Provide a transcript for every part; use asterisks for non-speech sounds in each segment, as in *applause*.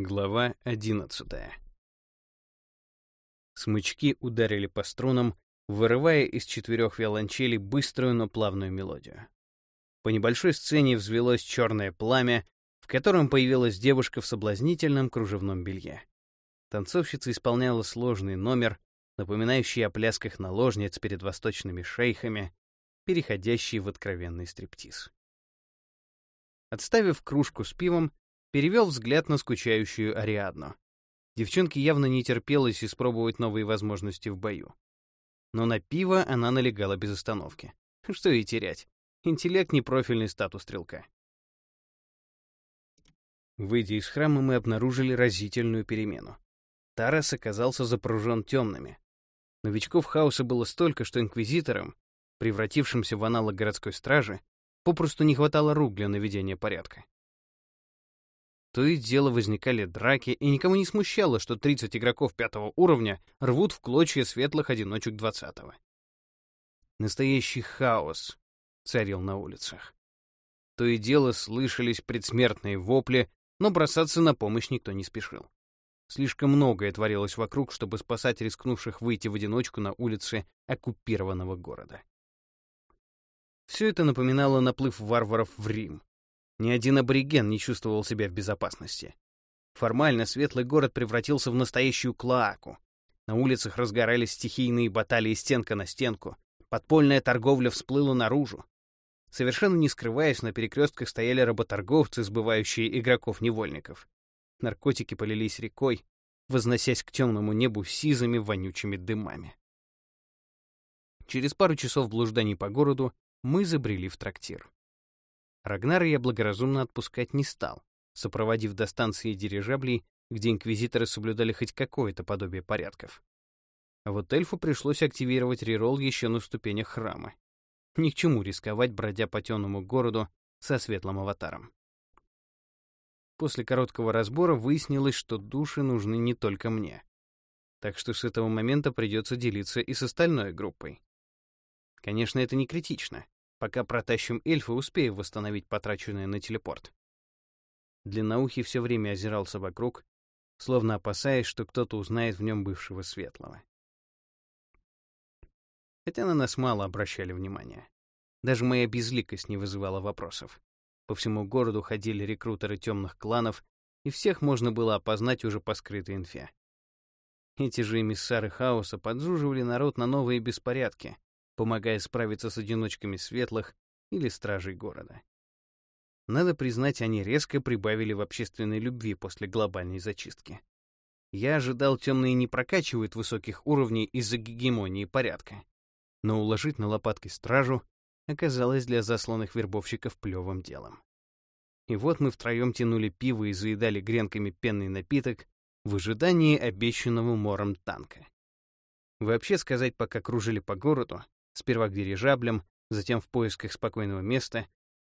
Глава одиннадцатая. Смычки ударили по струнам, вырывая из четырех виолончелей быструю, но плавную мелодию. По небольшой сцене взвелось черное пламя, в котором появилась девушка в соблазнительном кружевном белье. Танцовщица исполняла сложный номер, напоминающий о плясках наложниц перед восточными шейхами, переходящий в откровенный стриптиз. Отставив кружку с пивом, перевел взгляд на скучающую Ариадну. Девчонке явно не терпелось испробовать новые возможности в бою. Но на пиво она налегала без остановки. *laughs* Что ей терять? Интеллект — не профильный статус стрелка. Выйдя из храма, мы обнаружили разительную перемену. Тарас оказался запружен темными. Новичков хаоса было столько, что инквизиторам, превратившимся в аналог городской стражи, попросту не хватало рук для наведения порядка. То и дело возникали драки, и никого не смущало, что 30 игроков пятого уровня рвут в клочья светлых одиночек двадцатого. Настоящий хаос царил на улицах. То и дело слышались предсмертные вопли, но бросаться на помощь никто не спешил. Слишком многое творилось вокруг, чтобы спасать рискнувших выйти в одиночку на улице оккупированного города. Все это напоминало наплыв варваров в Рим. Ни один абориген не чувствовал себя в безопасности. Формально светлый город превратился в настоящую клоаку. На улицах разгорались стихийные баталии стенка на стенку. Подпольная торговля всплыла наружу. Совершенно не скрываясь, на перекрестках стояли работорговцы, сбывающие игроков-невольников. Наркотики полились рекой, возносясь к темному небу сизыми вонючими дымами. Через пару часов блужданий по городу мы забрели в трактир. Рагнара я благоразумно отпускать не стал, сопроводив до станции дирижаблей, где инквизиторы соблюдали хоть какое-то подобие порядков. А вот эльфу пришлось активировать реролл еще на ступенях храма. Ни к чему рисковать, бродя по темному городу со светлым аватаром. После короткого разбора выяснилось, что души нужны не только мне. Так что с этого момента придется делиться и с остальной группой. Конечно, это не критично. Пока протащим эльфа, успею восстановить потраченное на телепорт. Длинноухий все время озирался вокруг, словно опасаясь, что кто-то узнает в нем бывшего светлого. Хотя на нас мало обращали внимания. Даже моя безликость не вызывала вопросов. По всему городу ходили рекрутеры темных кланов, и всех можно было опознать уже по скрытой инфе. Эти же эмиссары хаоса подзуживали народ на новые беспорядки, помогая справиться с одиночками светлых или стражей города. Надо признать, они резко прибавили в общественной любви после глобальной зачистки. Я ожидал, темные не прокачивают высоких уровней из-за гегемонии порядка. Но уложить на лопатки стражу оказалось для засланных вербовщиков плевым делом. И вот мы втроем тянули пиво и заедали гренками пенный напиток в ожидании обещанного мором танка. Вообще сказать, пока кружили по городу, сперва к дирижаблям, затем в поисках спокойного места,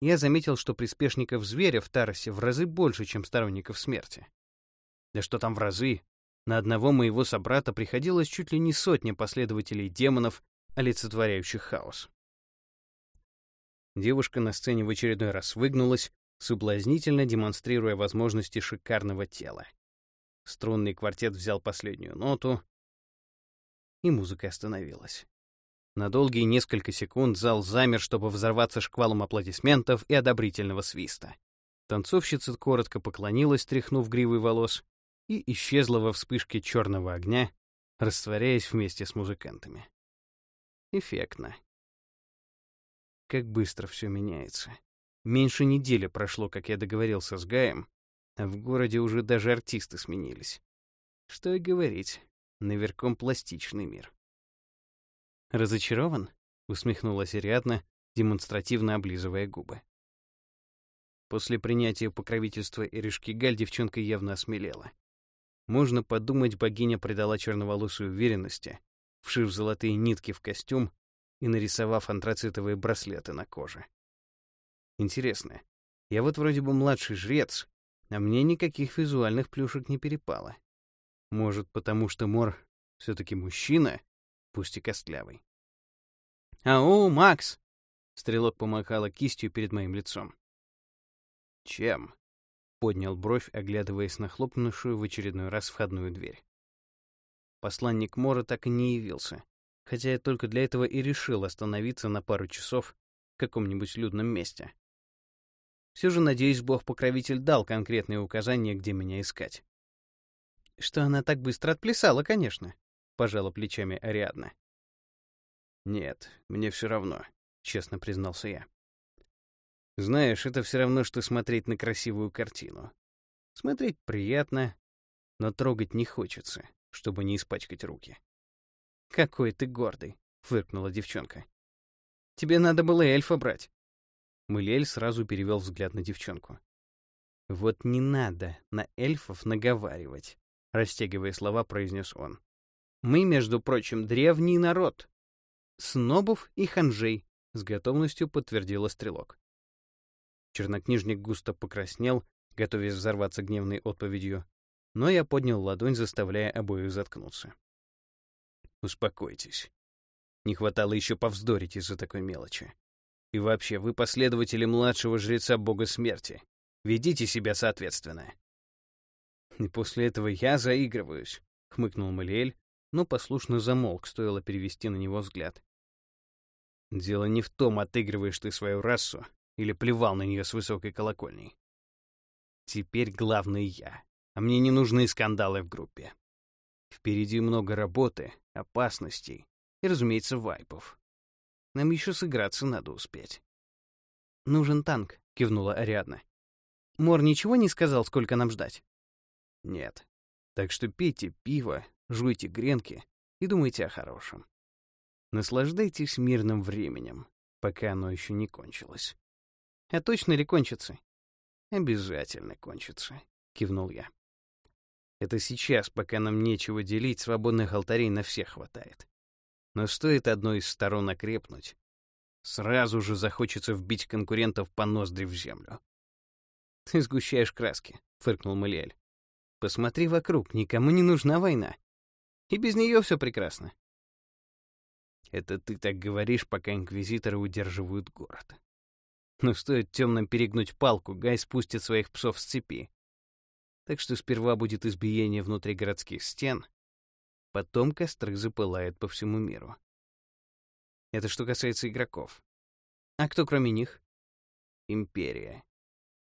я заметил, что приспешников зверя в Таросе в разы больше, чем сторонников смерти. Да что там в разы? На одного моего собрата приходилось чуть ли не сотня последователей демонов, олицетворяющих хаос. Девушка на сцене в очередной раз выгнулась, соблазнительно демонстрируя возможности шикарного тела. Струнный квартет взял последнюю ноту, и музыка остановилась. На долгие несколько секунд зал замер, чтобы взорваться шквалом аплодисментов и одобрительного свиста. Танцовщица коротко поклонилась, тряхнув гривой волос, и исчезла во вспышке черного огня, растворяясь вместе с музыкантами. Эффектно. Как быстро все меняется. Меньше недели прошло, как я договорился с Гаем, а в городе уже даже артисты сменились. Что и говорить, наверхом пластичный мир. «Разочарован?» — усмехнулась Ариадна, демонстративно облизывая губы. После принятия покровительства Эришкигаль девчонка явно осмелела. Можно подумать, богиня придала черноволосой уверенности, вшив золотые нитки в костюм и нарисовав антрацитовые браслеты на коже. Интересно, я вот вроде бы младший жрец, а мне никаких визуальных плюшек не перепало. Может, потому что Мор все-таки мужчина, пусть и костлявый. «Ау, Макс!» — стрелок помахала кистью перед моим лицом. «Чем?» поднял бровь, оглядываясь на хлопнувшую в очередной раз входную дверь. Посланник Мора так и не явился, хотя я только для этого и решил остановиться на пару часов в каком-нибудь людном месте. Все же, надеюсь, Бог-покровитель дал конкретные указания, где меня искать. Что она так быстро отплясала, конечно, — пожала плечами Ариадна. «Нет, мне все равно», — честно признался я. «Знаешь, это все равно, что смотреть на красивую картину. Смотреть приятно, но трогать не хочется, чтобы не испачкать руки». «Какой ты гордый», — фыркнула девчонка. «Тебе надо было эльфа брать». Мылель сразу перевел взгляд на девчонку. «Вот не надо на эльфов наговаривать», — растягивая слова, произнес он. «Мы, между прочим, древний народ. Снобов и ханжей», — с готовностью подтвердила стрелок. Чернокнижник густо покраснел, готовясь взорваться гневной отповедью, но я поднял ладонь, заставляя обоих заткнуться. «Успокойтесь. Не хватало еще повздорить из-за такой мелочи. И вообще, вы последователи младшего жреца бога смерти. Ведите себя соответственно». «И после этого я заигрываюсь», — хмыкнул Малиэль, но послушно замолк, стоило перевести на него взгляд. «Дело не в том, отыгрываешь ты свою расу или плевал на нее с высокой колокольней. Теперь главный я, а мне не нужны скандалы в группе. Впереди много работы, опасностей и, разумеется, вайпов. Нам еще сыграться надо успеть. «Нужен танк», — кивнула Ариадна. «Мор ничего не сказал, сколько нам ждать?» «Нет. Так что пейте пиво, жуйте гренки и думайте о хорошем. Наслаждайтесь мирным временем, пока оно еще не кончилось». «А точно ли кончится?» «Обязательно кончится», — кивнул я. «Это сейчас, пока нам нечего делить, свободных алтарей на всех хватает. Но стоит одной из сторон окрепнуть, сразу же захочется вбить конкурентов по ноздри в землю. «Ты сгущаешь краски», — фыркнул Малиэль. «Посмотри вокруг, никому не нужна война. И без нее все прекрасно». «Это ты так говоришь, пока инквизиторы удерживают город. Но стоит темным перегнуть палку, Гай спустит своих псов с цепи. Так что сперва будет избиение внутри городских стен, Потом костры запылают по всему миру. Это что касается игроков. А кто кроме них? Империя.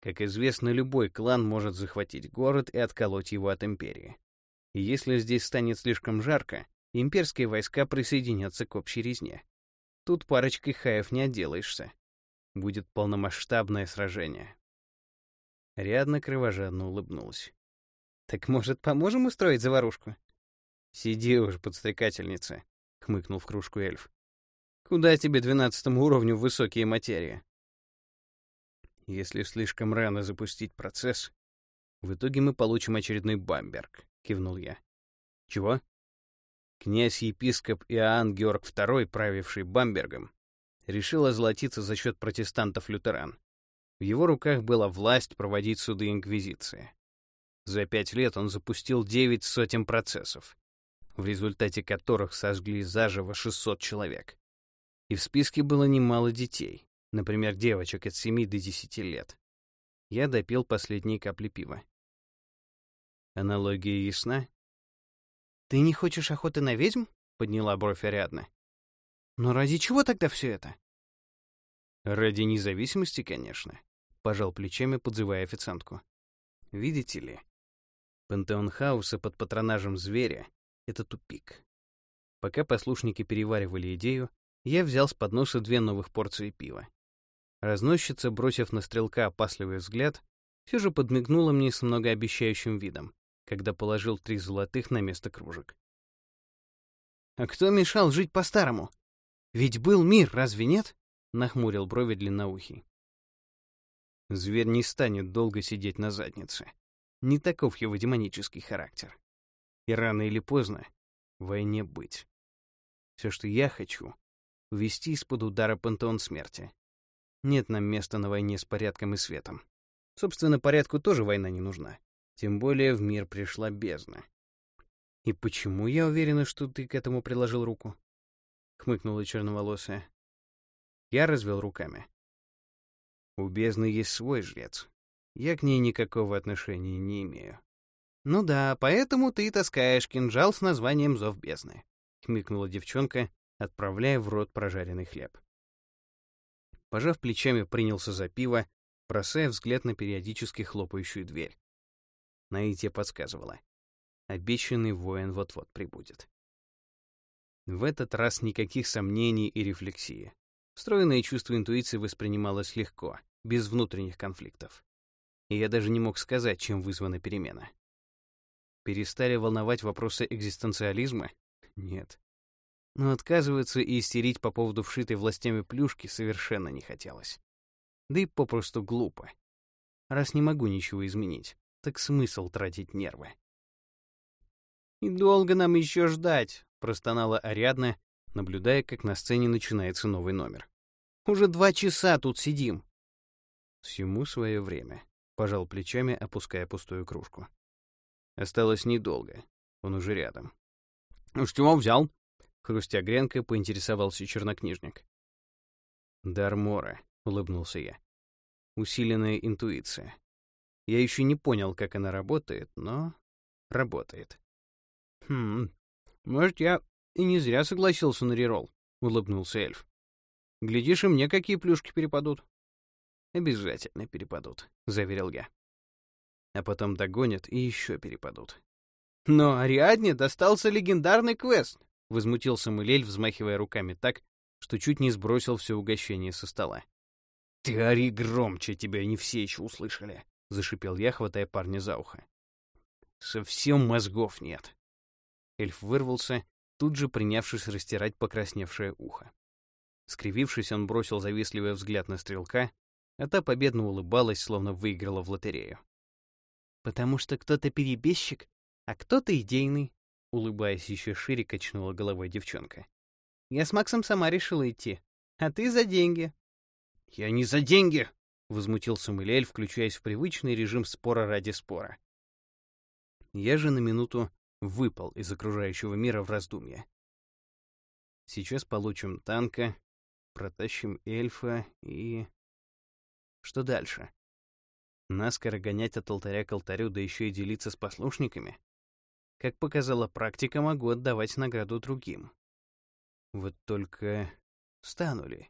Как известно, любой клан может захватить город и отколоть его от империи. Если здесь станет слишком жарко, имперские войска присоединятся к общей резне. Тут парочкой хаев не отделаешься. Будет полномасштабное сражение. Рядно кровожадно улыбнулась. «Так, может, поможем устроить заварушку?» «Сиди уж, подстрекательница», — хмыкнул в кружку эльф. «Куда тебе двенадцатому уровню высокие материи?» «Если слишком рано запустить процесс, в итоге мы получим очередной бамберг», — кивнул я. «Чего?» Князь-епископ Иоанн Георг II, правивший Бамбергом, решил озолотиться за счет протестантов-лютеран. В его руках была власть проводить суды Инквизиции. За пять лет он запустил девять сотен процессов в результате которых сожгли заживо 600 человек. И в списке было немало детей, например, девочек от 7 до 10 лет. Я допил последние капли пива. Аналогия ясна? «Ты не хочешь охоты на ведьм?» — подняла бровь Ариадна. «Но ради чего тогда все это?» «Ради независимости, конечно», — пожал плечами, подзывая официантку. «Видите ли, пантеон хаоса под патронажем зверя это тупик. Пока послушники переваривали идею, я взял с подноса две новых порции пива. Разносчица, бросив на стрелка опасливый взгляд, все же подмигнула мне с многообещающим видом, когда положил три золотых на место кружек. «А кто мешал жить по-старому? Ведь был мир, разве нет?» — нахмурил брови длинноухий. Зверь не станет долго сидеть на заднице. Не таков его демонический характер. И рано или поздно войне быть. Все, что я хочу — увести из-под удара пантеон смерти. Нет нам места на войне с порядком и светом. Собственно, порядку тоже война не нужна. Тем более в мир пришла бездна. «И почему я уверена, что ты к этому приложил руку?» — хмыкнула черноволосая. Я развел руками. У бездны есть свой жрец. Я к ней никакого отношения не имею. «Ну да, поэтому ты таскаешь кинжал с названием «Зов бездны», — хмыкнула девчонка, отправляя в рот прожаренный хлеб. Пожав плечами, принялся за пиво, бросая взгляд на периодически хлопающую дверь. Наития подсказывала. Обещанный воин вот-вот прибудет. В этот раз никаких сомнений и рефлексии. Встроенное чувство интуиции воспринималось легко, без внутренних конфликтов. И я даже не мог сказать, чем вызвана перемена. Перестали волновать вопросы экзистенциализма? Нет. Но отказываться и истерить по поводу вшитой властями плюшки совершенно не хотелось. Да и попросту глупо. Раз не могу ничего изменить, так смысл тратить нервы. «И долго нам еще ждать?» — простонала Ариадна, наблюдая, как на сцене начинается новый номер. «Уже два часа тут сидим». «Всему свое время», — пожал плечами, опуская пустую кружку. Осталось недолго. Он уже рядом. «Ну, с чего взял?» — хрустя гренкой, поинтересовался чернокнижник. «Дар Мора», — улыбнулся я. «Усиленная интуиция. Я еще не понял, как она работает, но работает». «Хм, может, я и не зря согласился на реролл», — улыбнулся эльф. «Глядишь, и мне какие плюшки перепадут». «Обязательно перепадут», — заверил я. А потом догонят и еще перепадут. «Но Ариадне достался легендарный квест», — возмутился Мылель, взмахивая руками так, что чуть не сбросил все угощение со стола. «Ты ори громче, тебя не все еще услышали», — зашипел я, хватая парня за ухо. «Совсем мозгов нет». Эльф вырвался, тут же принявшись растирать покрасневшее ухо. Скривившись, он бросил завистливый взгляд на стрелка, а та победно улыбалась, словно выиграла в лотерею. «Потому что кто-то перебежчик, а кто-то идейный», — улыбаясь еще шире, качнула головой девчонка. «Я с Максом сама решила идти, а ты за деньги». «Я не за деньги!» — возмутился Мылель, включаясь в привычный режим спора ради спора. Я же на минуту выпал из окружающего мира в раздумье. Сейчас получим танка, протащим эльфа и... Что дальше? Наскоро гонять от алтаря к алтарю, да еще и делиться с послушниками? Как показала практика, могу отдавать награду другим. Вот только стану ли?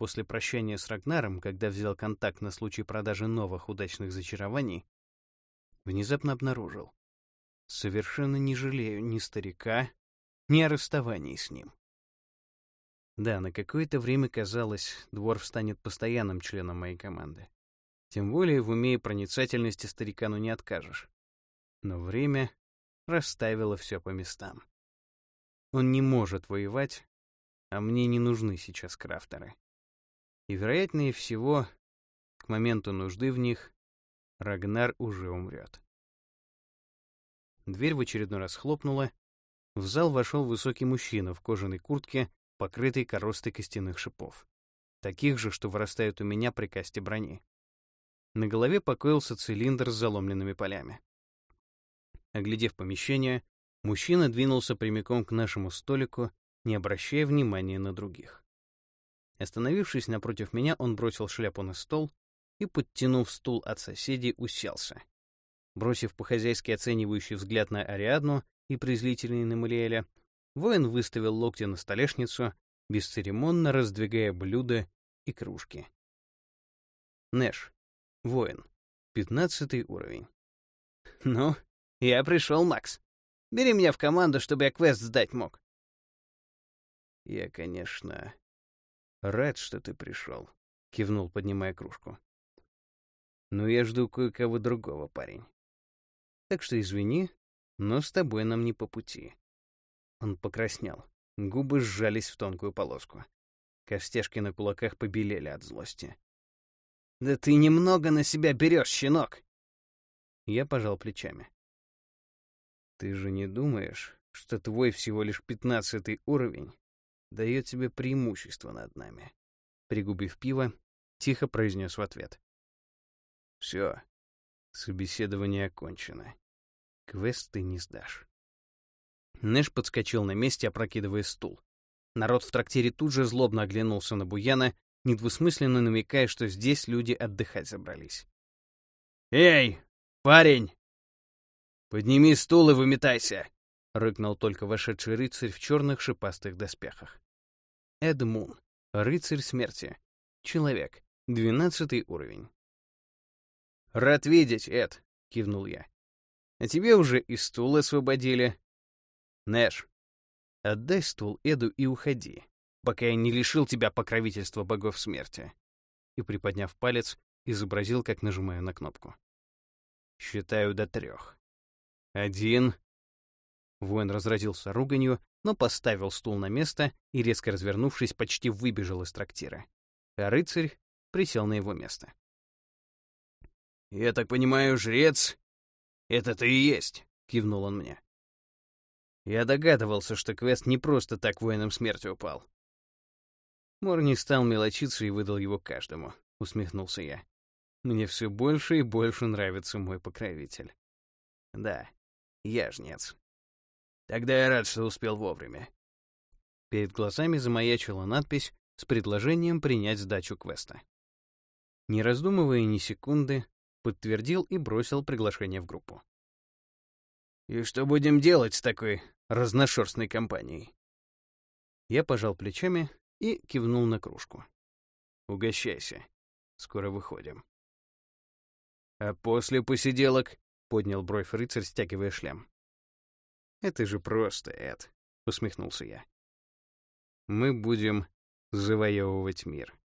После прощания с Рагнаром, когда взял контакт на случай продажи новых удачных зачарований, внезапно обнаружил. Совершенно не жалею ни старика, ни о расставании с ним. Да, на какое-то время казалось, Дворф станет постоянным членом моей команды. Тем более в уме и проницательности старикану не откажешь. Но время расставило все по местам. Он не может воевать, а мне не нужны сейчас крафтеры. И, вероятнее всего, к моменту нужды в них Рагнар уже умрет. Дверь в очередной раз хлопнула. В зал вошел высокий мужчина в кожаной куртке, покрытой коростой костяных шипов. Таких же, что вырастают у меня при касте брони. На голове покоился цилиндр с заломленными полями. Оглядев помещение, мужчина двинулся прямиком к нашему столику, не обращая внимания на других. Остановившись напротив меня, он бросил шляпу на стол и, подтянув стул от соседей, уселся. Бросив по-хозяйски оценивающий взгляд на Ариадну и презрительный на Малиэля, воин выставил локти на столешницу, бесцеремонно раздвигая блюда и кружки. Нэш. Воин. Пятнадцатый уровень. *laughs* «Ну, я пришел, Макс. Бери меня в команду, чтобы я квест сдать мог». «Я, конечно, рад, что ты пришел», — кивнул, поднимая кружку. «Но я жду кое-кого другого, парень. Так что извини, но с тобой нам не по пути». Он покраснел. Губы сжались в тонкую полоску. Костяшки на кулаках побелели от злости. «Да ты немного на себя берешь, щенок!» Я пожал плечами. «Ты же не думаешь, что твой всего лишь пятнадцатый уровень дает тебе преимущество над нами?» Пригубив пиво, тихо произнес в ответ. «Все, собеседование окончено. Квест ты не сдашь». Нэш подскочил на месте, опрокидывая стул. Народ в трактире тут же злобно оглянулся на Буяна, недвусмысленно намекая, что здесь люди отдыхать собрались. «Эй, парень! Подними стул и выметайся!» — рыкнул только вошедший рыцарь в черных шипастых доспехах. Эд Мун, рыцарь смерти, человек, двенадцатый уровень. «Рад видеть, Эд», — кивнул я. «А тебе уже и стул освободили. Нэш, отдай стул Эду и уходи, пока я не лишил тебя покровительства богов смерти». И, приподняв палец, изобразил, как нажимаю на кнопку. «Считаю до трех. Один...» Воин разразился руганью, но поставил стул на место и, резко развернувшись, почти выбежал из трактира. А рыцарь присел на его место. «Я так понимаю, жрец — это ты и есть», — кивнул он мне. Я догадывался, что квест не просто так воинам смерти упал. Мор не стал мелочиться и выдал его каждому, — усмехнулся я. Мне все больше и больше нравится мой покровитель. Да, я жнец. Тогда я рад, что успел вовремя. Перед глазами замаячила надпись с предложением принять сдачу квеста. Не раздумывая ни секунды, подтвердил и бросил приглашение в группу. «И что будем делать с такой разношерстной компанией?» Я пожал плечами и кивнул на кружку. «Угощайся. Скоро выходим». «А после посиделок?» — поднял бровь рыцарь, стягивая шлем. «Это же просто, Эд», — усмехнулся я. «Мы будем завоевывать мир».